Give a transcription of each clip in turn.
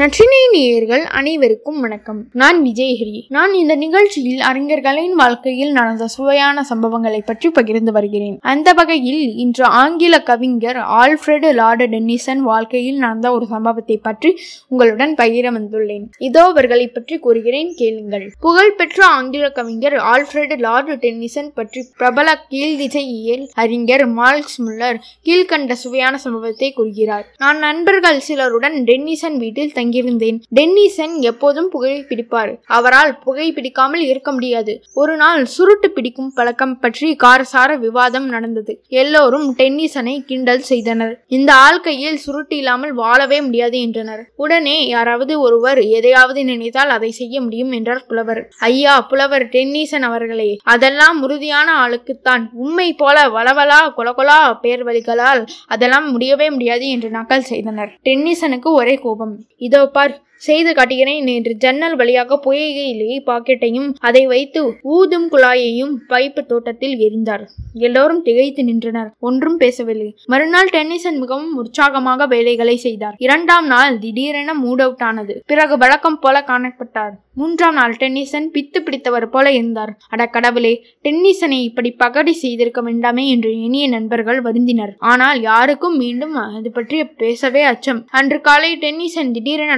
நற்றினை நேயர்கள் அனைவருக்கும் வணக்கம். நான் விஜயஹரி நான் இந்த நிகழ்ச்சியில் அறிஞர்களின் வாழ்க்கையில் நடந்த சுவையான சம்பவங்களை பற்றி பகிர்ந்து வருகிறேன். அந்த வகையில் இன்று ஆங்கில கவிஞர் ஆல்ஃபிரடு லார்டு டென்னிசன் வாழ்க்கையில் நடந்த ஒரு சம்பவத்தை பற்றி உங்களுடன் பகிர வந்துள்ளேன். இதோ அவர்களை பற்றி கூறுகிறேன் கேளுங்கள். புகழ்பெற்ற ஆங்கில கவிஞர் ஆல்ஃபிரடு லார்டு டென்னிசன் பற்றி பிரபல கீழ்திசையியல் அறிஞர் மார்க்ஸ் முல்லர் கீழ்கண்ட சுவையான சம்பவத்தை கூறுகிறார். நான் நண்பர்கள் சிலருடன் டென்னிசன் வீட்டில் தங்கியிருந்தேன். டென்னிசன் எப்போதும் புகை பிடிப்பார். அவரால் புகை பிடிக்காமல் இருக்க முடியாது. ஒரு நாள் சுருட்டு பிடிக்கும் பழக்கம் பற்றி காரசார விவாதம் நடந்தது. எல்லோரும் டென்னிசனை கிண்டல் செய்தனர். இந்த ஆழ்கையில் சுருட்டு இல்லாமல் வாழவே முடியாது என்றனர். உடனே யாராவது ஒருவர் எதையாவது நினைத்தால் அதை செய்ய முடியும் என்றார் புலவர். ஐயா புலவர் டென்னிசன் அவர்களே அதெல்லாம் உறுதியான ஆளுக்குத்தான். உண்மை போல வளவலா கொலகொலா பேர் வழிகளால் அதெல்லாம் முடியவே முடியாது என்று நக்கல் செய்தனர். டென்னிசனுக்கு ஒரே கோபம். இதோ do par செய்து காட்டுகிறேன் என்று ஜன்னல் வழியாக புயகையிலேயே பாக்கெட்டையும் அதை வைத்து ஊதும் குழாயையும் பைப்பு தோட்டத்தில் எரிந்தார். எல்லோரும் திகைத்து நின்றனர். ஒன்றும் பேசவில்லை. மறுநாள் டென்னிசன் மிகவும் உற்சாகமாக வேலைகளை செய்தார். இரண்டாம் நாள் திடீரென மூட் அவுட் ஆனது. பிறகு வழக்கம் போல காணப்பட்டார். மூன்றாம் நாள் டென்னிசன் பித்து பிடித்தவர் போல இருந்தார். அட கடவுளே டென்னிசனை இப்படி பகடி செய்திருக்க வேண்டாமே என்று இனிய நண்பர்கள் வருந்தினர். ஆனால் யாருக்கும் மீண்டும் அது பற்றி பேசவே அச்சம். அன்று காலை டென்னிசன் திடீரென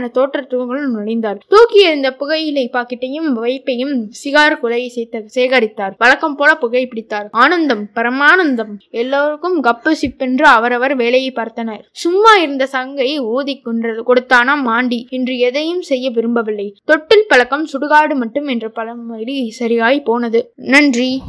மருத்துவங்களும் நுழைந்தார். தூக்கி இருந்த புகையிலை பாக்கெட்டையும் வைப்பையும் சிகார் குலையை சேகரித்தார். வழக்கம் போல புகை பிடித்தார். ஆனந்தம் பரமானந்தம் எல்லோருக்கும் கப்பு சிப்பென்று அவரவர் வேலையை பார்த்தனர். சும்மா இருந்த சங்கை ஊதி கொன்றது கொடுத்தானா மாண்டி இன்று எதையும் செய்ய விரும்பவில்லை. தொட்டில் பழக்கம் சுடுகாடு மட்டும் என்ற பழமொழி சரியாய் போனது. நன்றி.